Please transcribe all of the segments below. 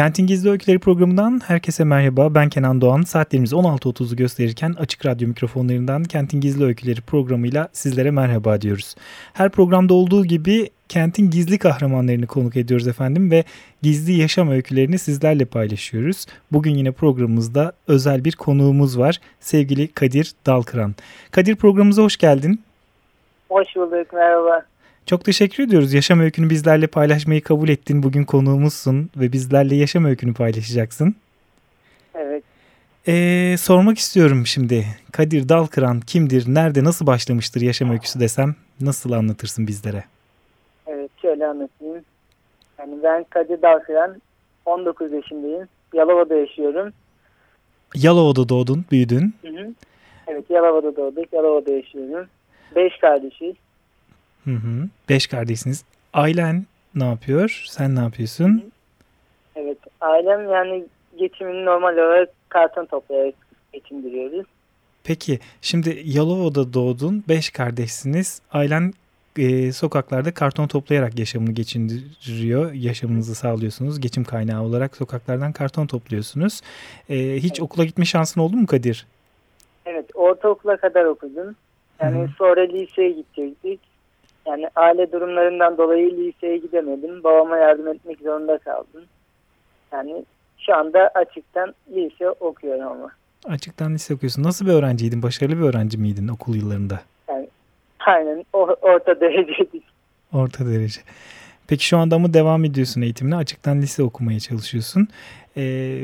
Kentin Gizli Öyküleri programından herkese merhaba. Ben Kenan Doğan. Saatlerimiz 16.30'u gösterirken Açık Radyo mikrofonlarından Kentin Gizli Öyküleri programıyla sizlere merhaba diyoruz. Her programda olduğu gibi kentin gizli kahramanlarını konuk ediyoruz efendim ve gizli yaşam öykülerini sizlerle paylaşıyoruz. Bugün yine programımızda özel bir konuğumuz var. Sevgili Kadir Dalkıran. Kadir programımıza hoş geldin. Hoş bulduk, merhaba. Çok teşekkür ediyoruz. Yaşam öykünü bizlerle paylaşmayı kabul ettin. Bugün konuğumuzsun ve bizlerle yaşam öykünü paylaşacaksın. Evet. Ee, sormak istiyorum şimdi. Kadir Dalkıran kimdir? Nerede, nasıl başlamıştır yaşam öyküsü desem? Nasıl anlatırsın bizlere? Evet, şöyle anlatayım. Yani ben Kadir Dalkıran, 19 yaşındayım. Yalova'da yaşıyorum. Yalova'da doğdun, büyüdün. Hı hı. Evet, Yalova'da doğduk. Yalova'da yaşıyorum. Beş kardeşiz. Hı hı. Beş kardeşsiniz. Ailen ne yapıyor? Sen ne yapıyorsun? Evet, ailem yani geçimini normal olarak karton toplayarak geçindiriyoruz. Peki, şimdi Yalova'da doğdun, beş kardeşsiniz. Ailen e, sokaklarda karton toplayarak yaşamını geçindiriyor. Yaşamınızı sağlıyorsunuz. Geçim kaynağı olarak sokaklardan karton topluyorsunuz. E, hiç Evet. okula gitme şansın oldu mu Kadir? Evet, ortaokula kadar okudum. Yani Hı sonra liseye gidecektik. Yani aile durumlarından dolayı liseye gidemedim. Babama yardım etmek zorunda kaldım. Yani şu anda açıktan lise okuyorum ama. Açıktan lise okuyorsun. Nasıl bir öğrenciydin? Başarılı bir öğrenci miydin okul yıllarında? Aynen o, orta dereceydik. Orta derece. Peki şu anda mı devam ediyorsun eğitimine? Açıktan lise okumaya çalışıyorsun. Ee,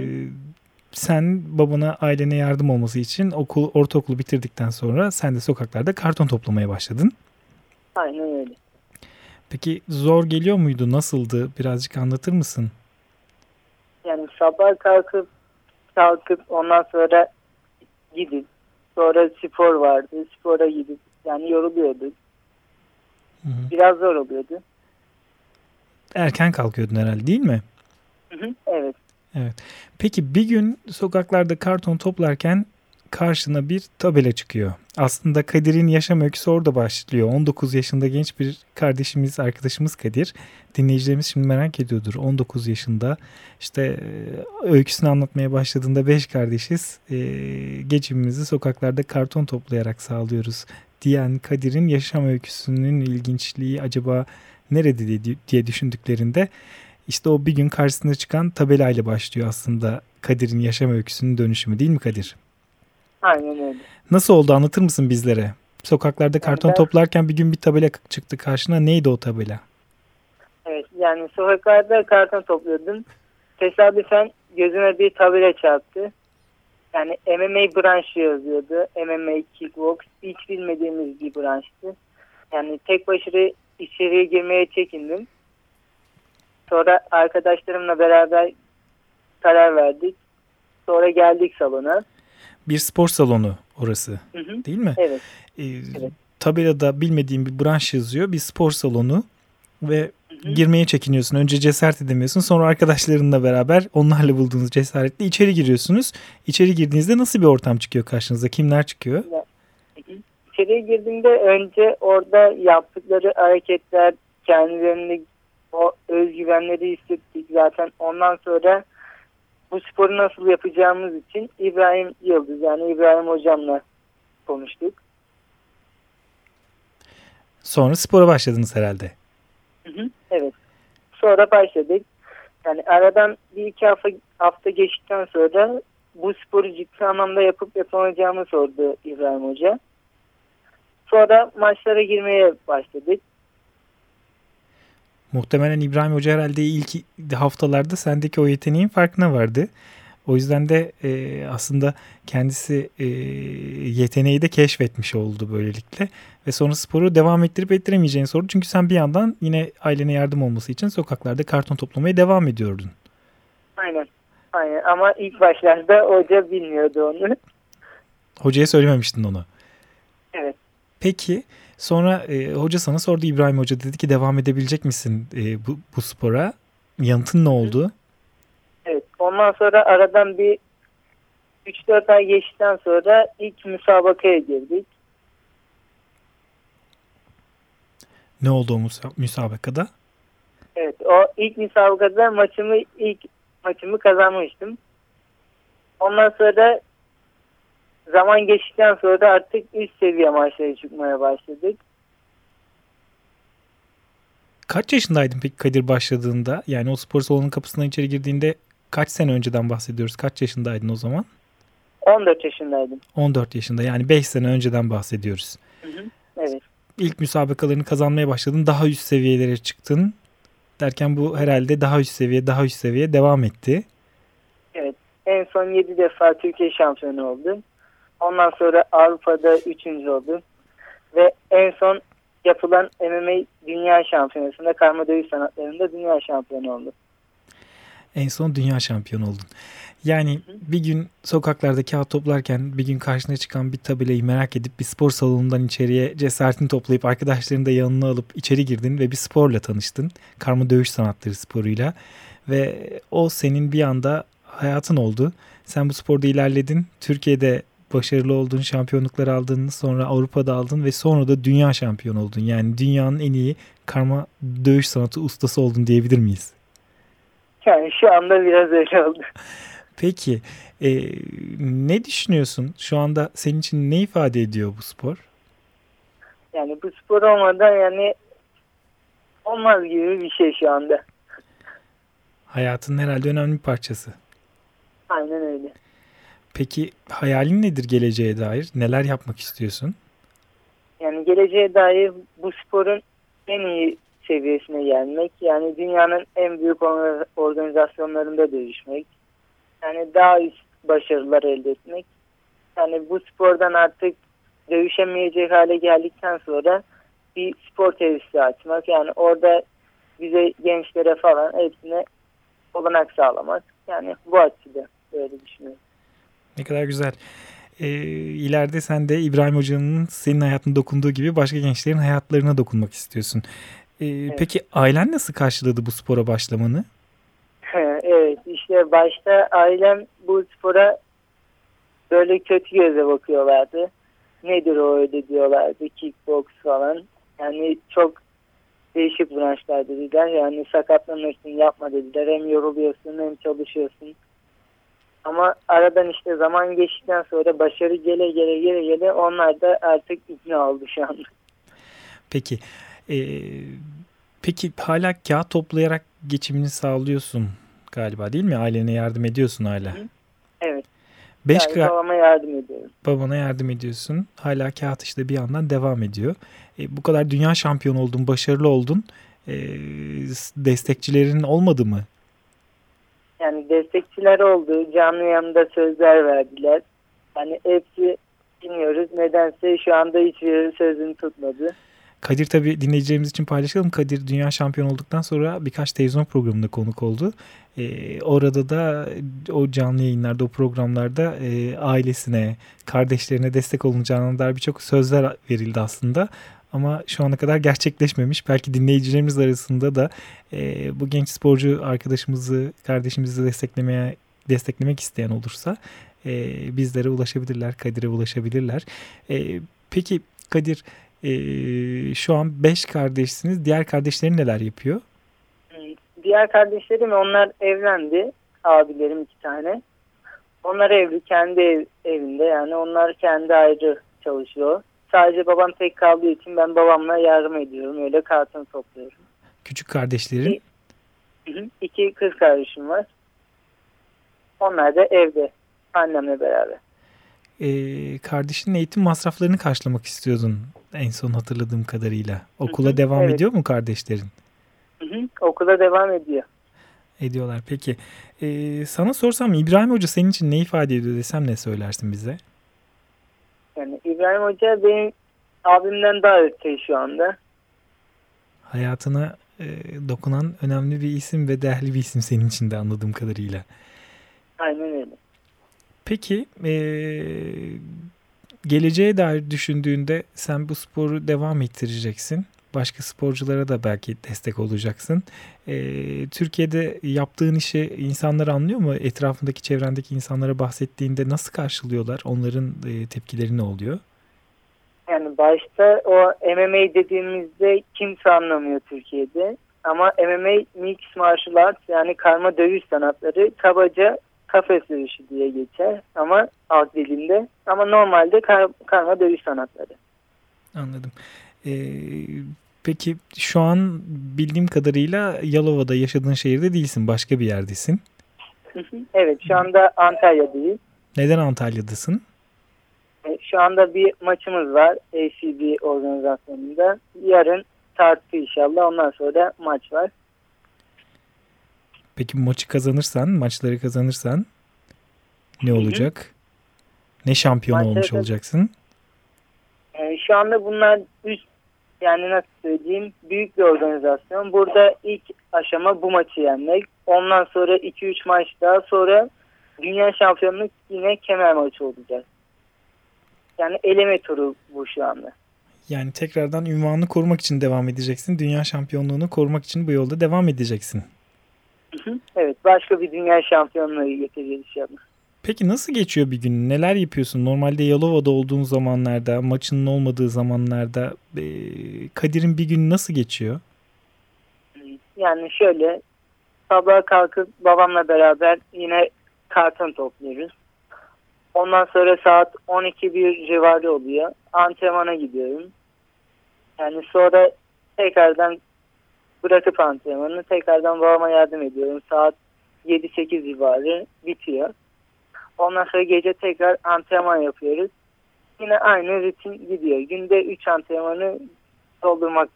sen babana ailene yardım olması için okul ortaokulu bitirdikten sonra sen de sokaklarda karton toplamaya başladın. Aynen öyle. Peki zor geliyor muydu? Nasıldı? Birazcık anlatır mısın? Yani sabah kalkıp kalkıp ondan sonra gidip sonra spor vardı. Spora gidip yani yoruluyorduk. Hı hı. Biraz zor oluyordu. Erken kalkıyordun herhalde değil mi? Hı hı, Evet. Peki bir gün sokaklarda karton toplarken karşına bir tabela çıkıyor. Aslında Kadir'in yaşam öyküsü orada başlıyor. 19 yaşında genç bir kardeşimiz, arkadaşımız Kadir. Dinleyicilerimiz şimdi merak ediyordur. 19 yaşında işte e, öyküsünü anlatmaya başladığında 5 kardeşiz. E, geçimimizi sokaklarda karton toplayarak sağlıyoruz diyen Kadir'in yaşam öyküsünün ilginçliği acaba nerede diye- düşündüklerinde işte o bir gün karşısına çıkan tabelayla başlıyor aslında Kadir'in yaşam öyküsünün dönüşümü değil mi Kadir? Aynen öyle. Nasıl oldu anlatır mısın bizlere? Sokaklarda karton ben- toplarken bir gün bir tabela çıktı karşına. Neydi o tabela? Evet yani sokaklarda karton topluyordum. Tesadüfen gözüme bir tabela çarptı. Yani MMA branşı yazıyordu. MMA, kickbox hiç bilmediğimiz bir branştı. Yani tek başına içeriye girmeye çekindim. Sonra arkadaşlarımla beraber karar verdik. Sonra geldik salona. Bir spor salonu orası Hı hı. değil mi? Evet. Ee, Evet. Tabelada bilmediğim bir branş yazıyor. Bir spor salonu ve Hı hı. girmeye çekiniyorsun. Önce cesaret edemiyorsun. Sonra arkadaşlarınla beraber onlarla bulduğunuz cesaretle içeri giriyorsunuz. İçeri girdiğinizde nasıl bir ortam çıkıyor karşınıza? Kimler çıkıyor? İçeriye girdiğimde önce orada yaptıkları hareketler, kendilerini o özgüvenleri hissettik zaten. Ondan sonra bu sporu nasıl yapacağımız için İbrahim Yıldız yani İbrahim hocamla konuştuk. Sonra spora başladınız herhalde. Hı hı, Evet. Sonra başladık. Yani aradan bir iki hafta, hafta geçtikten sonra bu sporu ciddi anlamda yapıp yapamayacağımı sordu İbrahim Hoca. Sonra maçlara girmeye başladık. Muhtemelen İbrahim Hoca herhalde ilk haftalarda sendeki o yeteneğin farkına vardı. O yüzden de e, aslında kendisi e, yeteneği de keşfetmiş oldu böylelikle. Ve sonra sporu devam ettirip ettiremeyeceğini sordu. Çünkü sen bir yandan yine ailene yardım olması için sokaklarda karton toplamaya devam ediyordun. Aynen. Aynen ama ilk başlarda hoca bilmiyordu onu. Hocaya söylememiştin onu. Evet. Peki sonra e, hoca sana sordu İbrahim Hoca dedi ki devam edebilecek misin e, bu, bu spora? Yanıtın ne oldu? Evet. Ondan sonra aradan bir 3-4 ay geçtikten sonra ilk müsabakaya girdik. Ne oldu o müsa- müsabakada? Evet. O ilk müsabakada maçımı ilk maçımı kazanmıştım. Ondan sonra zaman geçtikten sonra artık üst seviye maçlara çıkmaya başladık. Kaç yaşındaydın peki Kadir başladığında? Yani o spor salonunun kapısından içeri girdiğinde kaç sene önceden bahsediyoruz? Kaç yaşındaydın o zaman? 14 yaşındaydım. 14 yaşında yani 5 sene önceden bahsediyoruz. Hı hı. Evet. İlk müsabakalarını kazanmaya başladın. Daha üst seviyelere çıktın. Derken bu herhalde daha üst seviye, daha üst seviye devam etti. Evet. En son 7 defa Türkiye şampiyonu oldum. Ondan sonra Avrupa'da 3. oldum. Ve en son yapılan MMA Dünya Şampiyonası'nda karma dövüş sanatlarında dünya şampiyonu oldum. En son dünya şampiyonu oldun. Yani bir gün sokaklarda kağıt toplarken bir gün karşına çıkan bir tabelayı merak edip bir spor salonundan içeriye cesaretini toplayıp arkadaşlarını da yanına alıp içeri girdin ve bir sporla tanıştın. Karma dövüş sanatları sporuyla ve o senin bir anda hayatın oldu. Sen bu sporda ilerledin. Türkiye'de başarılı oldun, şampiyonluklar aldın, sonra Avrupa'da aldın ve sonra da dünya şampiyonu oldun. Yani dünyanın en iyi karma dövüş sanatı ustası oldun diyebilir miyiz? Yani şu anda biraz öyle oldu. Peki e, ne düşünüyorsun? Şu anda senin için ne ifade ediyor bu spor? Yani bu spor olmadan yani olmaz gibi bir şey şu anda. Hayatın herhalde önemli bir parçası. Aynen öyle. Peki hayalin nedir geleceğe dair? Neler yapmak istiyorsun? Yani geleceğe dair bu sporun en iyi seviyesine gelmek. Yani dünyanın en büyük organizasyonlarında dövüşmek. Yani daha üst başarılar elde etmek. Yani bu spordan artık dövüşemeyecek hale geldikten sonra bir spor tesisi açmak. Yani orada bize gençlere falan hepsine olanak sağlamak. Yani bu açıda böyle düşünüyorum. Ne kadar güzel. Ee, ileride sen de İbrahim Hoca'nın senin hayatına dokunduğu gibi başka gençlerin hayatlarına dokunmak istiyorsun. Ee, evet. Peki ailen nasıl karşıladı bu spora başlamanı? evet işte başta ailem bu spora böyle kötü göze bakıyorlardı. Nedir o öyle diyorlardı kickbox falan. Yani çok değişik branşlar dediler. Yani sakatlanırsın yapma dediler. Hem yoruluyorsun hem çalışıyorsun. Ama aradan işte zaman geçtikten sonra başarı gele gele gele gele onlar da artık ikna oldu şu anda. Peki. E, peki hala kağıt toplayarak geçimini sağlıyorsun galiba değil mi? Ailene yardım ediyorsun hala. Hı. Evet. Beş yani babama yardım ediyorum. Babana yardım ediyorsun. Hala kağıt işte bir yandan devam ediyor. E, bu kadar dünya şampiyonu oldun, başarılı oldun. E, destekçilerin olmadı mı? Yani destekçiler oldu. Canlı yanında sözler verdiler. Hani hepsi bilmiyoruz. Nedense şu anda hiçbir sözünü tutmadı. Kadir tabi dinleyicilerimiz için paylaşalım. Kadir dünya şampiyon olduktan sonra birkaç televizyon programında konuk oldu. Ee, orada da o canlı yayınlarda, o programlarda e, ailesine, kardeşlerine destek olunacağına dair birçok sözler verildi aslında. Ama şu ana kadar gerçekleşmemiş. Belki dinleyicilerimiz arasında da e, bu genç sporcu arkadaşımızı, kardeşimizi desteklemeye desteklemek isteyen olursa e, bizlere ulaşabilirler, Kadir'e ulaşabilirler. E, peki Kadir ee, şu an beş kardeşsiniz. Diğer kardeşlerin neler yapıyor? Diğer kardeşlerim onlar evlendi. Abilerim iki tane. Onlar evli. Kendi ev, evinde yani. Onlar kendi ayrı çalışıyor. Sadece babam tek kaldığı için ben babamla yardım ediyorum. Öyle karton topluyorum. Küçük kardeşlerin? İki, iki kız kardeşim var. Onlar da evde. Annemle beraber. Ee, kardeşinin eğitim masraflarını karşılamak istiyordun en son hatırladığım kadarıyla. Okula Hı hı, devam evet. ediyor mu kardeşlerin? Hı hı, okula devam ediyor. Ediyorlar. Peki e, sana sorsam İbrahim Hoca senin için ne ifade ediyor desem ne söylersin bize? Yani İbrahim Hoca benim abimden daha öte şu anda. Hayatına e, dokunan önemli bir isim ve değerli bir isim senin için de anladığım kadarıyla. Aynen öyle. Peki e, geleceğe dair düşündüğünde sen bu sporu devam ettireceksin. Başka sporculara da belki destek olacaksın. E, Türkiye'de yaptığın işi insanlar anlıyor mu? Etrafındaki, çevrendeki insanlara bahsettiğinde nasıl karşılıyorlar? Onların e, tepkileri ne oluyor? Yani başta o MMA dediğimizde kimse anlamıyor Türkiye'de. Ama MMA Mixed Martial Arts yani karma dövüş sanatları kabaca kafes dövüşü diye geçer ama alt dilinde. Ama normalde kar, karma dövüş sanatları. Anladım. Ee, peki şu an bildiğim kadarıyla Yalova'da yaşadığın şehirde değilsin. Başka bir yerdesin. evet şu anda Antalya'dayız. Neden Antalya'dasın? E, şu anda bir maçımız var ACB organizasyonunda. Yarın tartı inşallah. Ondan sonra maç var. Peki maçı kazanırsan, maçları kazanırsan ne olacak? Hı hı. Ne şampiyon Maçları olmuş olacaksın? E, şu anda bunlar üst yani nasıl söyleyeyim büyük bir organizasyon. Burada ilk aşama bu maçı yenmek. Ondan sonra 2-3 maç daha sonra dünya şampiyonluk yine kemer maçı olacak. Yani eleme turu bu şu anda. Yani tekrardan ünvanını korumak için devam edeceksin. Dünya şampiyonluğunu korumak için bu yolda devam edeceksin. Evet başka bir dünya şampiyonluğu getireceğiz inşallah. Peki nasıl geçiyor bir gün? Neler yapıyorsun? Normalde Yalova'da olduğun zamanlarda, maçının olmadığı zamanlarda e, Kadir'in bir gün nasıl geçiyor? Yani şöyle sabah kalkıp babamla beraber yine karton topluyoruz. Ondan sonra saat 12 bir civarı oluyor. Antrenmana gidiyorum. Yani sonra tekrardan bırakıp antrenmanı tekrardan babama yardım ediyorum. Saat 7-8 civarı bitiyor. Ondan sonra gece tekrar antrenman yapıyoruz. Yine aynı rutin gidiyor. Günde 3 antrenmanı doldurmak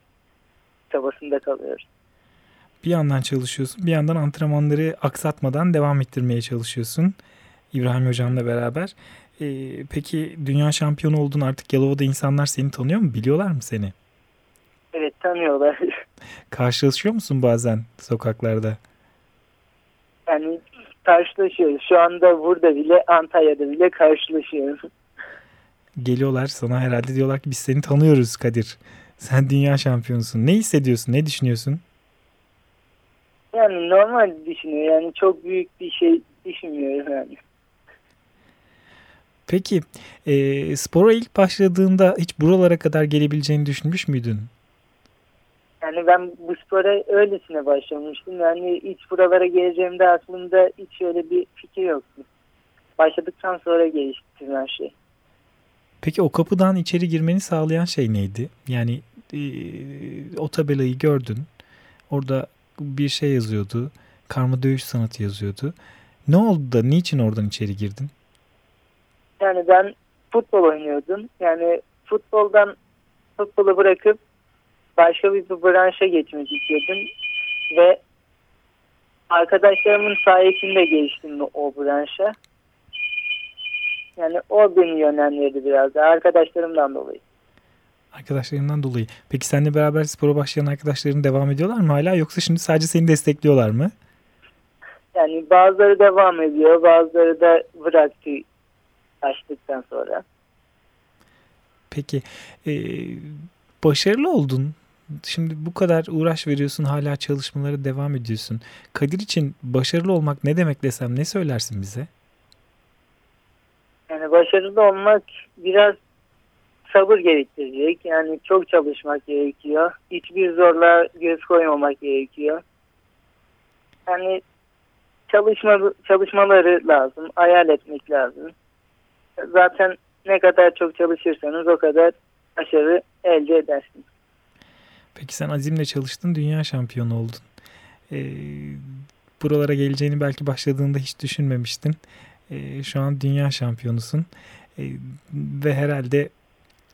çabasında kalıyoruz. Bir yandan çalışıyorsun, bir yandan antrenmanları aksatmadan devam ettirmeye çalışıyorsun. İbrahim Hocam'la beraber. Ee, peki dünya şampiyonu oldun artık Yalova'da insanlar seni tanıyor mu? Biliyorlar mı seni? Evet tanıyorlar. Karşılaşıyor musun bazen sokaklarda? Yani karşılaşıyoruz. Şu anda burada bile Antalya'da bile karşılaşıyoruz. Geliyorlar sana herhalde diyorlar ki biz seni tanıyoruz Kadir. Sen dünya şampiyonusun. Ne hissediyorsun? Ne düşünüyorsun? Yani normal düşünüyor. Yani çok büyük bir şey düşünmüyorum yani. Peki e, spora ilk başladığında hiç buralara kadar gelebileceğini düşünmüş müydün? Yani ben bu spora öylesine başlamıştım. Yani hiç buralara geleceğimde aslında hiç öyle bir fikir yoktu. Başladıktan sonra gelişti her şey. Peki o kapıdan içeri girmeni sağlayan şey neydi? Yani e, o tabelayı gördün. Orada bir şey yazıyordu. Karma dövüş sanatı yazıyordu. Ne oldu da niçin oradan içeri girdin? Yani ben futbol oynuyordum. Yani futboldan futbolu bırakıp başka bir branşa geçmek istiyordum. Ve arkadaşlarımın sayesinde geçtim o branşa. Yani o beni yönlendirdi biraz da arkadaşlarımdan dolayı. Arkadaşlarından dolayı. Peki seninle beraber spora başlayan arkadaşların devam ediyorlar mı hala yoksa şimdi sadece seni destekliyorlar mı? Yani bazıları devam ediyor, bazıları da bıraktı açtıktan sonra. Peki e, başarılı oldun. Şimdi bu kadar uğraş veriyorsun hala çalışmalara devam ediyorsun. Kadir için başarılı olmak ne demek desem ne söylersin bize? Yani başarılı olmak biraz sabır gerektirecek. Yani çok çalışmak gerekiyor. Hiçbir zorla göz koymamak gerekiyor. Yani çalışma çalışmaları lazım. Hayal etmek lazım zaten ne kadar çok çalışırsanız o kadar başarı elde edersiniz. Peki sen azimle çalıştın, dünya şampiyonu oldun. Ee, buralara geleceğini belki başladığında hiç düşünmemiştin. Ee, şu an dünya şampiyonusun. Ee, ve herhalde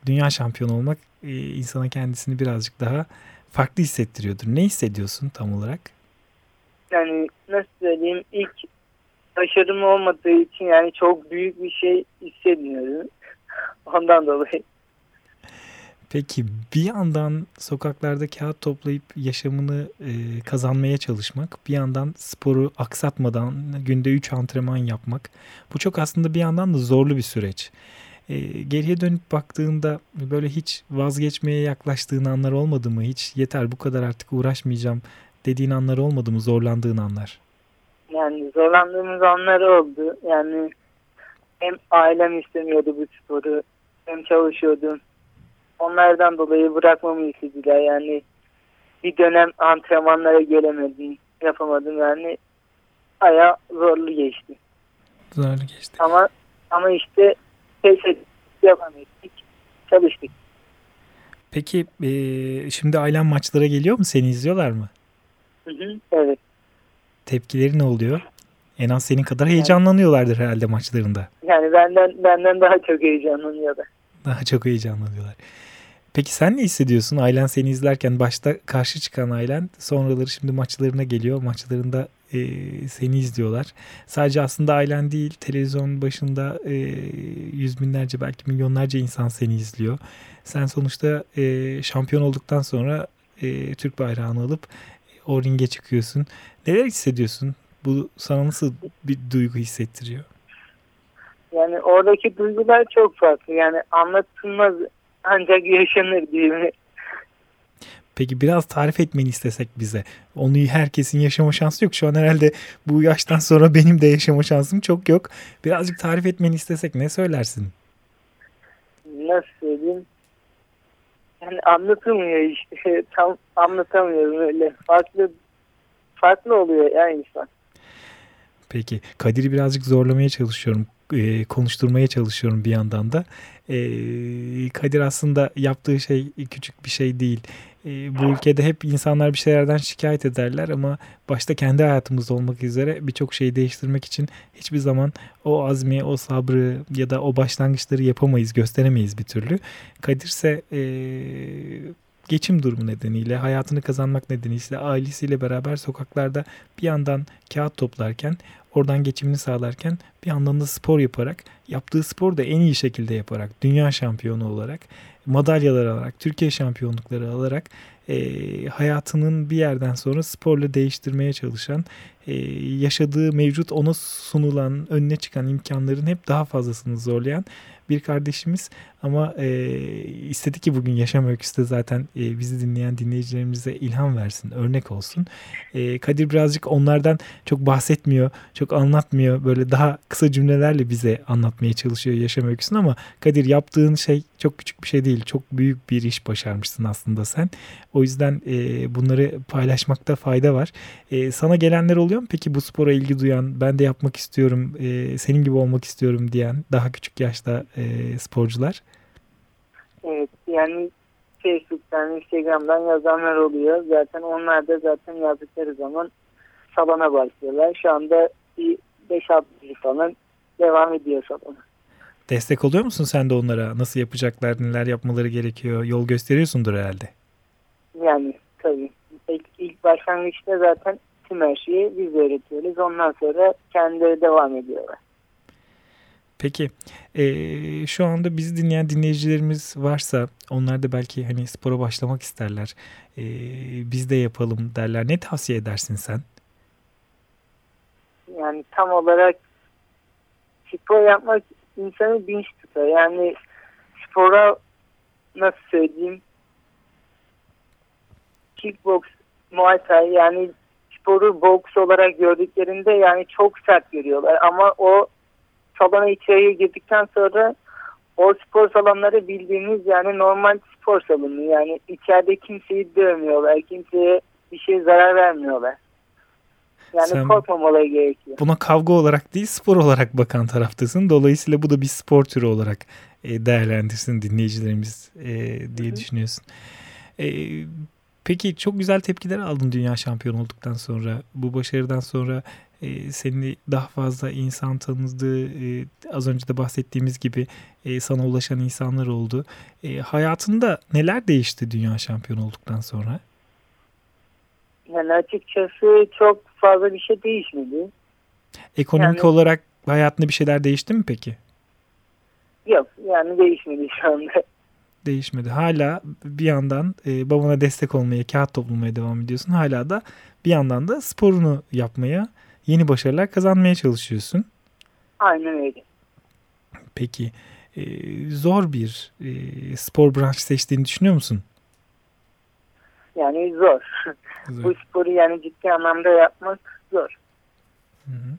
dünya şampiyonu olmak e, insana kendisini birazcık daha farklı hissettiriyordur. Ne hissediyorsun tam olarak? Yani nasıl söyleyeyim ilk başarım olmadığı için yani çok büyük bir şey hissetmiyorum. Ondan dolayı. Peki bir yandan sokaklarda kağıt toplayıp yaşamını e, kazanmaya çalışmak, bir yandan sporu aksatmadan günde 3 antrenman yapmak. Bu çok aslında bir yandan da zorlu bir süreç. E, geriye dönüp baktığında böyle hiç vazgeçmeye yaklaştığın anlar olmadı mı? Hiç yeter bu kadar artık uğraşmayacağım dediğin anlar olmadı mı? Zorlandığın anlar. Yani zorlandığımız anlar oldu. Yani hem ailem istemiyordu bu sporu hem çalışıyordum. Onlardan dolayı bırakmamı istediler. Yani bir dönem antrenmanlara gelemedim. Yapamadım yani. Aya zorlu geçti. Zorlu geçti. Ama ama işte pes ettik. Çalıştık. Peki e, şimdi ailen maçlara geliyor mu? Seni izliyorlar mı? Hı hı, evet. Tepkileri ne oluyor? En az senin kadar heyecanlanıyorlardır herhalde maçlarında. Yani benden benden daha çok heyecanlanıyorlar. Daha çok heyecanlanıyorlar. Peki sen ne hissediyorsun? Ailen seni izlerken başta karşı çıkan ailen sonraları şimdi maçlarına geliyor. Maçlarında e, seni izliyorlar. Sadece aslında ailen değil televizyon başında e, yüz binlerce belki milyonlarca insan seni izliyor. Sen sonuçta e, şampiyon olduktan sonra e, Türk bayrağını alıp o ringe çıkıyorsun. Neler hissediyorsun? Bu sana nasıl bir duygu hissettiriyor? Yani oradaki duygular çok farklı. Yani anlatılmaz ancak yaşanır diye Peki biraz tarif etmeni istesek bize. Onu herkesin yaşama şansı yok. Şu an herhalde bu yaştan sonra benim de yaşama şansım çok yok. Birazcık tarif etmeni istesek ne söylersin? Nasıl söyleyeyim? Yani anlatılmıyor işte. Tam anlatamıyorum öyle. Farklı farklı oluyor ya insan. Peki Kadir'i birazcık zorlamaya çalışıyorum. E, konuşturmaya çalışıyorum bir yandan da. E, Kadir aslında yaptığı şey küçük bir şey değil. E, bu ülkede hep insanlar bir şeylerden şikayet ederler ama başta kendi hayatımızda olmak üzere birçok şeyi değiştirmek için hiçbir zaman o azmi, o sabrı ya da o başlangıçları yapamayız, gösteremeyiz bir türlü. Kadir ise e, geçim durumu nedeniyle, hayatını kazanmak nedeniyle ailesiyle beraber sokaklarda bir yandan kağıt toplarken, oradan geçimini sağlarken bir yandan da spor yaparak, yaptığı spor da en iyi şekilde yaparak, dünya şampiyonu olarak, madalyalar alarak, Türkiye şampiyonlukları alarak e, hayatının bir yerden sonra sporla değiştirmeye çalışan, e, yaşadığı mevcut ona sunulan, önüne çıkan imkanların hep daha fazlasını zorlayan bir kardeşimiz ama e, istedi ki bugün yaşam öyküsü de zaten e, bizi dinleyen dinleyicilerimize ilham versin, örnek olsun. E, Kadir birazcık onlardan çok bahsetmiyor, çok anlatmıyor. Böyle daha kısa cümlelerle bize anlatmaya çalışıyor yaşam öyküsünü ama Kadir yaptığın şey çok küçük bir şey değil. Çok büyük bir iş başarmışsın aslında sen. O yüzden e, bunları paylaşmakta fayda var. E, sana gelenler oluyor mu peki bu spora ilgi duyan, ben de yapmak istiyorum, e, senin gibi olmak istiyorum diyen daha küçük yaşta e, sporcular? Evet yani Facebook'tan, Instagram'dan yazanlar oluyor. Zaten onlar da zaten yazdıkları zaman salona başlıyorlar. Şu anda bir 5-6 falan devam ediyor salona. Destek oluyor musun sen de onlara? Nasıl yapacaklar, neler yapmaları gerekiyor? Yol gösteriyorsundur herhalde. Yani tabii. İlk, ilk başlangıçta zaten tüm her şeyi biz öğretiyoruz. Ondan sonra kendileri devam ediyorlar. Peki e, şu anda bizi dinleyen dinleyicilerimiz varsa onlar da belki hani spora başlamak isterler. E, biz de yapalım derler. Ne tavsiye edersin sen? Yani tam olarak spor yapmak insanı dinç tutar. Yani spora nasıl söyleyeyim kickbox, muay thai yani sporu boks olarak gördüklerinde yani çok sert görüyorlar ama o salona içeriye girdikten sonra o spor salonları bildiğimiz yani normal spor salonu yani içeride kimseyi dövmüyorlar kimseye bir şey zarar vermiyorlar. Yani Sen korkmamaları gerekiyor. Buna kavga olarak değil spor olarak bakan taraftasın. Dolayısıyla bu da bir spor türü olarak e, değerlendirsin dinleyicilerimiz e, diye Hı-hı. düşünüyorsun. E, peki çok güzel tepkiler aldın dünya şampiyonu olduktan sonra. Bu başarıdan sonra e, seni daha fazla insan tanıdı. E, az önce de bahsettiğimiz gibi e, sana ulaşan insanlar oldu. E, hayatında neler değişti dünya şampiyonu olduktan sonra? Yani açıkçası çok fazla bir şey değişmedi. Ekonomik Yani- olarak hayatında bir şeyler değişti mi peki? Yok yani değişmedi şu anda. Değişmedi. Hala bir yandan e, babana destek olmaya, kağıt toplamaya devam ediyorsun. Hala da bir yandan da sporunu yapmaya, yeni başarılar kazanmaya çalışıyorsun. Aynen öyle. Peki e, zor bir e, spor branşı seçtiğini düşünüyor musun? Yani zor. Bu sporu yani ciddi anlamda yapmak zor. Hı hı.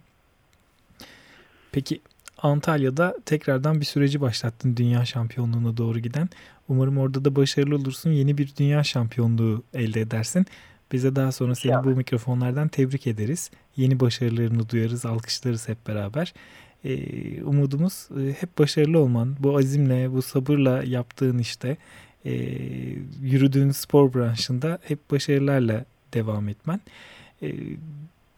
Peki Antalya'da tekrardan bir süreci başlattın dünya şampiyonluğuna doğru giden. Umarım orada da başarılı olursun. Yeni bir dünya şampiyonluğu elde edersin. Bize daha sonra seni bu İnşallah. mikrofonlardan tebrik ederiz. Yeni başarılarını duyarız, alkışlarız hep beraber. Ee, umudumuz e, hep başarılı olman, bu azimle, bu sabırla yaptığın işte, e, yürüdüğün spor branşında hep başarılarla devam etmen. E,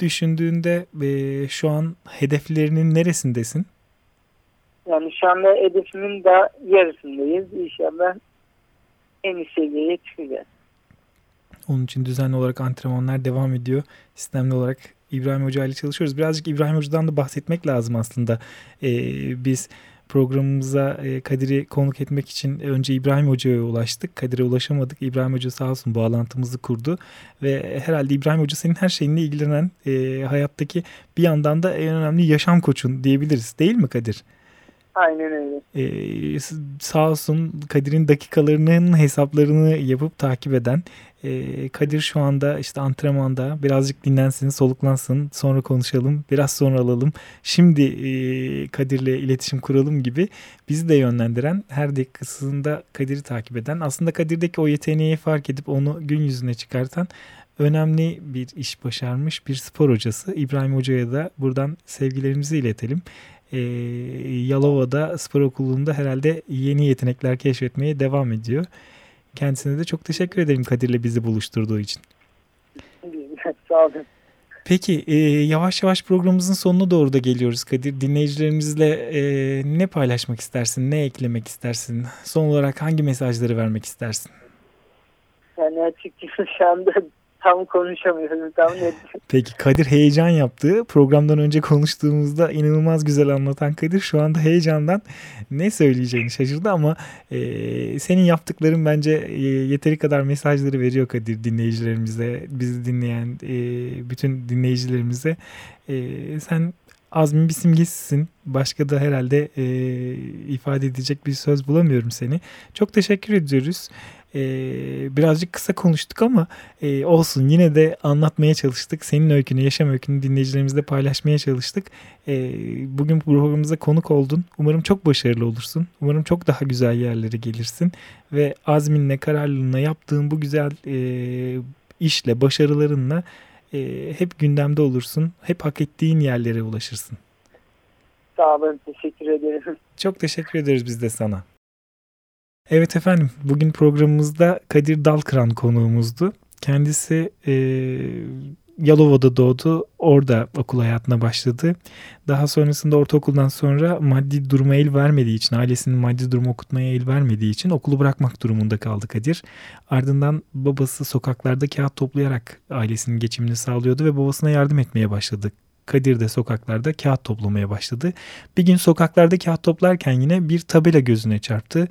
düşündüğünde e, şu an hedeflerinin neresindesin? Yani şu anda hedefimin daha yarısındayız. İnşallah en üst seviyeye çıkacağız. Onun için düzenli olarak antrenmanlar devam ediyor. Sistemli olarak İbrahim Hoca ile çalışıyoruz. Birazcık İbrahim Hoca'dan da bahsetmek lazım aslında. Ee, biz programımıza e, Kadir'i konuk etmek için önce İbrahim Hoca'ya ulaştık. Kadir'e ulaşamadık. İbrahim Hoca sağ olsun bağlantımızı kurdu. Ve herhalde İbrahim Hoca senin her şeyinle ilgilenen e, hayattaki bir yandan da en önemli yaşam koçun diyebiliriz. Değil mi Kadir? Aynen öyle. Ee, sağ olsun Kadir'in dakikalarının hesaplarını yapıp takip eden ee, Kadir şu anda işte antrenmanda birazcık dinlensin, soluklansın, sonra konuşalım, biraz sonra alalım. Şimdi ee, Kadir'le iletişim kuralım gibi bizi de yönlendiren, her dakikasında Kadir'i takip eden, aslında Kadir'deki o yeteneği fark edip onu gün yüzüne çıkartan önemli bir iş başarmış bir spor hocası. İbrahim Hoca'ya da buradan sevgilerimizi iletelim. Ee, Yalova'da spor okulunda herhalde yeni yetenekler keşfetmeye devam ediyor. Kendisine de çok teşekkür ederim Kadir'le bizi buluşturduğu için. Sağ olun. Peki e, yavaş yavaş programımızın sonuna doğru da geliyoruz Kadir. Dinleyicilerimizle e, ne paylaşmak istersin, ne eklemek istersin? Son olarak hangi mesajları vermek istersin? Yani açıkçası şu anda tam konuşamıyorum. Tam net. Peki Kadir heyecan yaptı. Programdan önce konuştuğumuzda inanılmaz güzel anlatan Kadir şu anda heyecandan ne söyleyeceğini şaşırdı ama e, senin yaptıkların bence e, yeteri kadar mesajları veriyor Kadir dinleyicilerimize, bizi dinleyen e, bütün dinleyicilerimize. E, sen azmin bir simgesisin. Başka da herhalde e, ifade edecek bir söz bulamıyorum seni. Çok teşekkür ediyoruz. Ee, birazcık kısa konuştuk ama e, olsun yine de anlatmaya çalıştık. Senin öykünü, yaşam öykünü dinleyicilerimizle paylaşmaya çalıştık. E, bugün programımıza konuk oldun. Umarım çok başarılı olursun. Umarım çok daha güzel yerlere gelirsin. Ve azminle, kararlılığına yaptığın bu güzel e, işle, başarılarınla e, hep gündemde olursun. Hep hak ettiğin yerlere ulaşırsın. Sağ olun. Teşekkür ederim. Çok teşekkür ederiz biz de sana. Evet efendim bugün programımızda Kadir Dalkıran konuğumuzdu. Kendisi e, Yalova'da doğdu. Orada okul hayatına başladı. Daha sonrasında ortaokuldan sonra maddi duruma el vermediği için, ailesinin maddi durumu okutmaya el vermediği için okulu bırakmak durumunda kaldı Kadir. Ardından babası sokaklarda kağıt toplayarak ailesinin geçimini sağlıyordu ve babasına yardım etmeye başladı. Kadir de sokaklarda kağıt toplamaya başladı. Bir gün sokaklarda kağıt toplarken yine bir tabela gözüne çarptı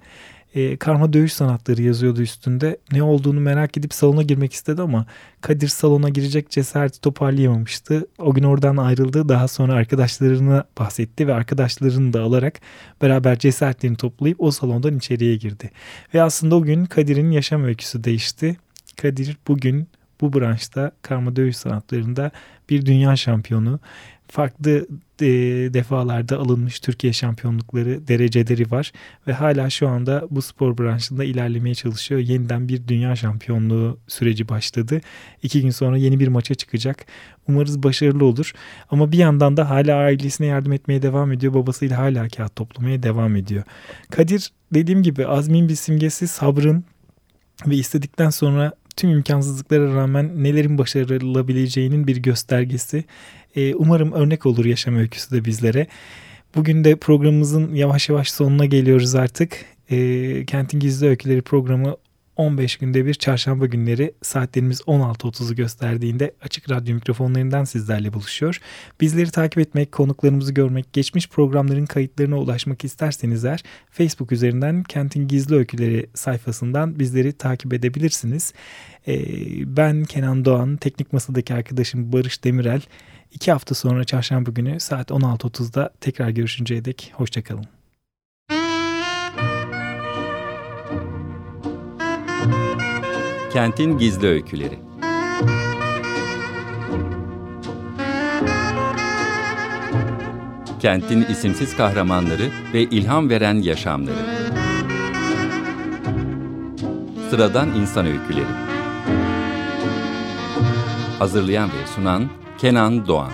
e, karma dövüş sanatları yazıyordu üstünde. Ne olduğunu merak edip salona girmek istedi ama Kadir salona girecek cesareti toparlayamamıştı. O gün oradan ayrıldı. Daha sonra arkadaşlarına bahsetti ve arkadaşlarını da alarak beraber cesaretlerini toplayıp o salondan içeriye girdi. Ve aslında o gün Kadir'in yaşam öyküsü değişti. Kadir bugün bu branşta karma dövüş sanatlarında bir dünya şampiyonu. Farklı e, defalarda alınmış Türkiye şampiyonlukları dereceleri var ve hala şu anda bu spor branşında ilerlemeye çalışıyor. Yeniden bir dünya şampiyonluğu süreci başladı. İki gün sonra yeni bir maça çıkacak. Umarız başarılı olur. Ama bir yandan da hala ailesine yardım etmeye devam ediyor. Babasıyla hala kağıt toplamaya devam ediyor. Kadir dediğim gibi azmin bir simgesi sabrın ve istedikten sonra tüm imkansızlıklara rağmen nelerin başarılabileceğinin bir göstergesi. Ee, umarım örnek olur yaşam öyküsü de bizlere. Bugün de programımızın yavaş yavaş sonuna geliyoruz artık. Ee, Kentin Gizli Öyküleri programı 15 günde bir çarşamba günleri saatlerimiz 16.30'u gösterdiğinde açık radyo mikrofonlarından sizlerle buluşuyor. Bizleri takip etmek, konuklarımızı görmek, geçmiş programların kayıtlarına ulaşmak isterseniz eğer Facebook üzerinden Kentin Gizli Öyküleri sayfasından bizleri takip edebilirsiniz. Ee, ben Kenan Doğan, teknik masadaki arkadaşım Barış Demirel. İki hafta sonra çarşamba günü saat 16.30'da tekrar görüşünceye dek hoşçakalın. Kentin Gizli Öyküleri Kentin isimsiz kahramanları ve ilham veren yaşamları. Sıradan insan öyküleri. Hazırlayan ve sunan Kenan Doğan.